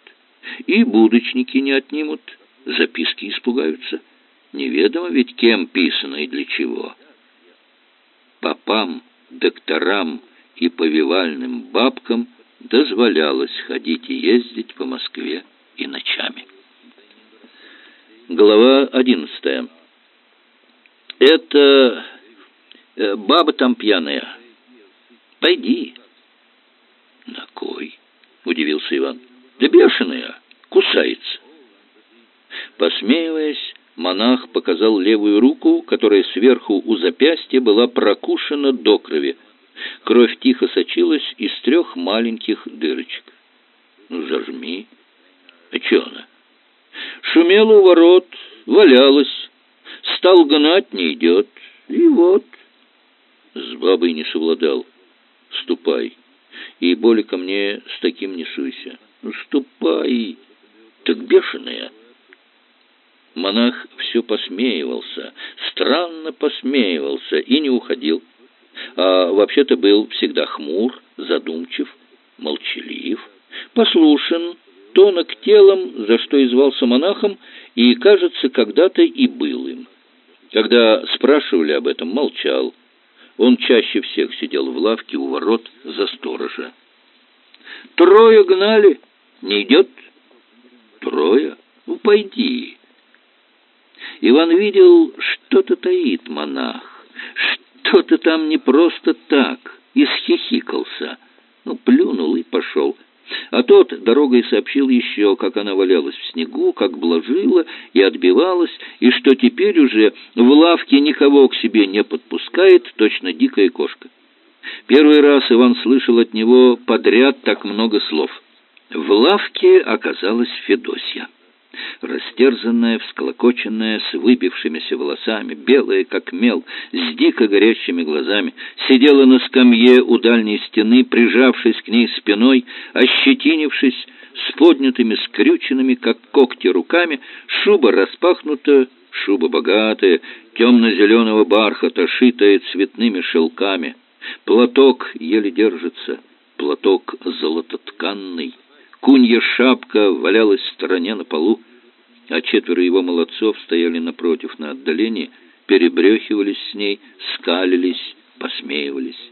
и будочники не отнимут, записки испугаются. Неведомо ведь кем писано и для чего. Попам, докторам и повивальным бабкам дозволялось ходить и ездить по Москве и ночами. Глава одиннадцатая. Это э, баба там пьяная. Пойди. На кой? Удивился Иван. Да бешеная, кусается. Посмеиваясь, монах показал левую руку, которая сверху у запястья была прокушена до крови. Кровь тихо сочилась из трех маленьких дырочек. «Ну, зажми». «А че она?» Шумела у ворот, валялась. Стал гнать, не идет. И вот. С бабой не совладал. Ступай. И боли ко мне с таким не суйся. Ну, ступай. Так бешеная. Монах все посмеивался, странно посмеивался и не уходил. А вообще-то был всегда хмур, задумчив, молчалив, послушен, тонок телом, за что и звался монахом, и, кажется, когда-то и был им. Когда спрашивали об этом, молчал. Он чаще всех сидел в лавке у ворот за сторожа. «Трое гнали. Не идет?» «Трое? Ну, пойди». Иван видел, что-то таит монах, что-то там не просто так, исхихикался. Ну, плюнул и пошел. А тот дорогой сообщил еще, как она валялась в снегу, как блажила и отбивалась, и что теперь уже в лавке никого к себе не подпускает, точно дикая кошка. Первый раз Иван слышал от него подряд так много слов. В лавке оказалась Федосья растерзанная, всклокоченная, с выбившимися волосами, белая, как мел, с дико горящими глазами, сидела на скамье у дальней стены, прижавшись к ней спиной, ощетинившись, с поднятыми, скрюченными, как когти, руками, шуба распахнута, шуба богатая, темно-зеленого бархата, шитая цветными шелками. Платок еле держится, платок золототканный. Кунья шапка валялась в стороне на полу. а четверо его молодцов стояли напротив на отдалении, перебрехивались с ней, скалились, посмеивались.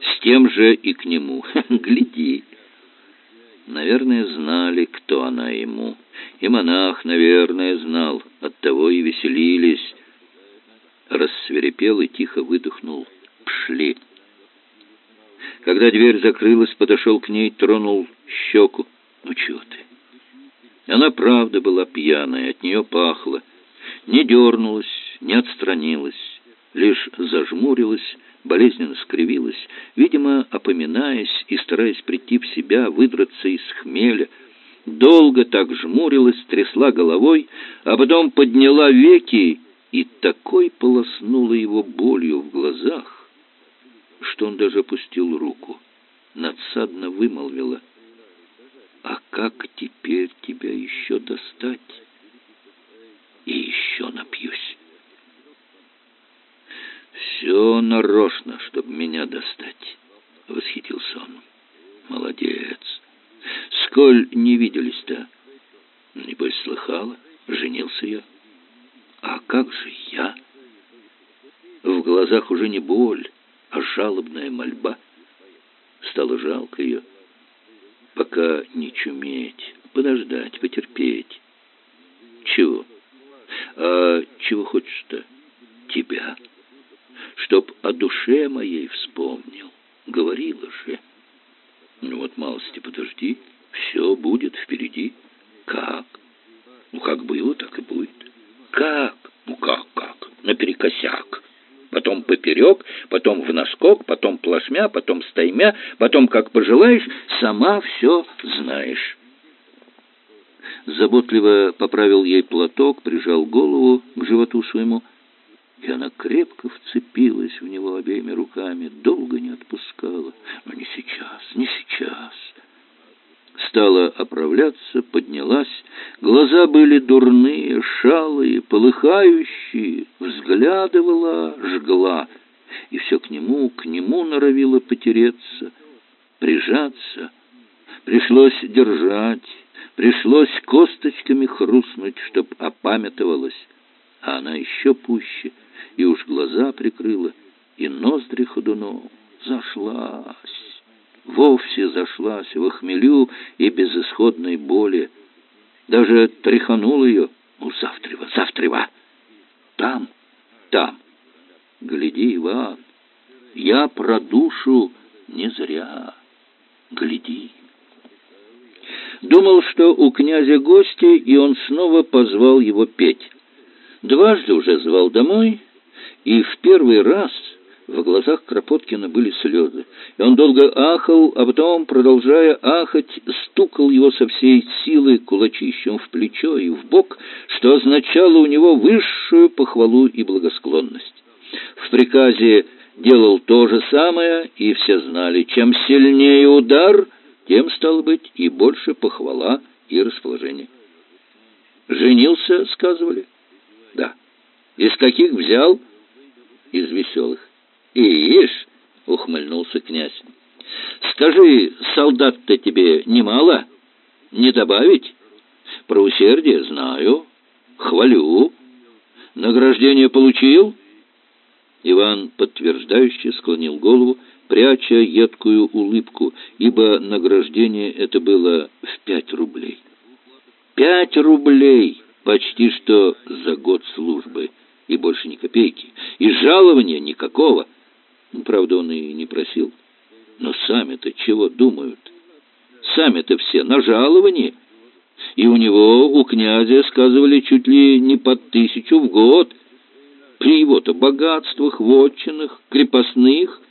С тем же и к нему. [laughs] Гляди! Наверное, знали, кто она ему. И монах, наверное, знал. Оттого и веселились. Рассверепел и тихо выдохнул. Пшли. Когда дверь закрылась, подошел к ней, тронул щеку. «Ну чего ты?» Она правда была пьяная, от нее пахло. Не дернулась, не отстранилась, лишь зажмурилась, болезненно скривилась, видимо, опоминаясь и стараясь прийти в себя, выдраться из хмеля. Долго так жмурилась, трясла головой, а потом подняла веки и такой полоснула его болью в глазах, что он даже опустил руку. Надсадно вымолвила. «А как теперь тебя еще достать?» «И еще напьюсь». «Все нарочно, чтобы меня достать», — восхитился он. «Молодец. Сколь не виделись-то? Небось, слыхала? Женился я. А как же я?» В глазах уже не боль, а жалобная мольба. Стало жалко ее. Пока не чуметь, подождать, потерпеть. Чего? А чего хочешь-то? Тебя чтоб о душе моей вспомнил. Говорила же. Ну вот, малости, подожди, все будет впереди. Как? Ну, как было, так и будет. Как? Ну, как, как? Наперекосяк. Потом поперек, потом в наскок, потом плашмя, потом стаймя, потом, как пожелаешь, сама все знаешь. Заботливо поправил ей платок, прижал голову к животу своему, и она крепко вцепилась в него обеими руками, долго не отпускала. Но не сейчас, не сейчас. Стала оправляться, поднялась. Глаза были дурные, шалые, полыхающие. Взглядывала, жгла. И все к нему, к нему норовила потереться, прижаться. Пришлось держать, пришлось косточками хрустнуть, чтоб опамятовалась. А она еще пуще — и уж глаза прикрыла, и ноздри ходуном. Зашлась, вовсе зашлась в охмелю и безысходной боли. Даже тряханул ее. Ну, завтрева, завтрева. Там, там. Гляди, Иван, я про душу не зря. Гляди. Думал, что у князя гости, и он снова позвал его петь. Дважды уже звал домой, и в первый раз в глазах Кропоткина были слезы. И он долго ахал, а потом, продолжая ахать, стукал его со всей силы кулачищем в плечо и в бок, что означало у него высшую похвалу и благосклонность. В приказе делал то же самое, и все знали, чем сильнее удар, тем, стало быть, и больше похвала и расположение. «Женился», — сказывали? «Да». «Из каких взял?» из веселых. «Ишь!» — ухмыльнулся князь. «Скажи, солдат-то тебе немало? Не добавить? Про усердие знаю, хвалю. Награждение получил?» Иван подтверждающе склонил голову, пряча едкую улыбку, ибо награждение это было в пять рублей. Пять рублей! Почти что за год службы и больше ни копейки, и жалования никакого. Правда, он и не просил. Но сами-то чего думают? Сами-то все на жаловании. И у него, у князя, сказывали, чуть ли не под тысячу в год. При его-то богатствах, вотчинах, крепостных –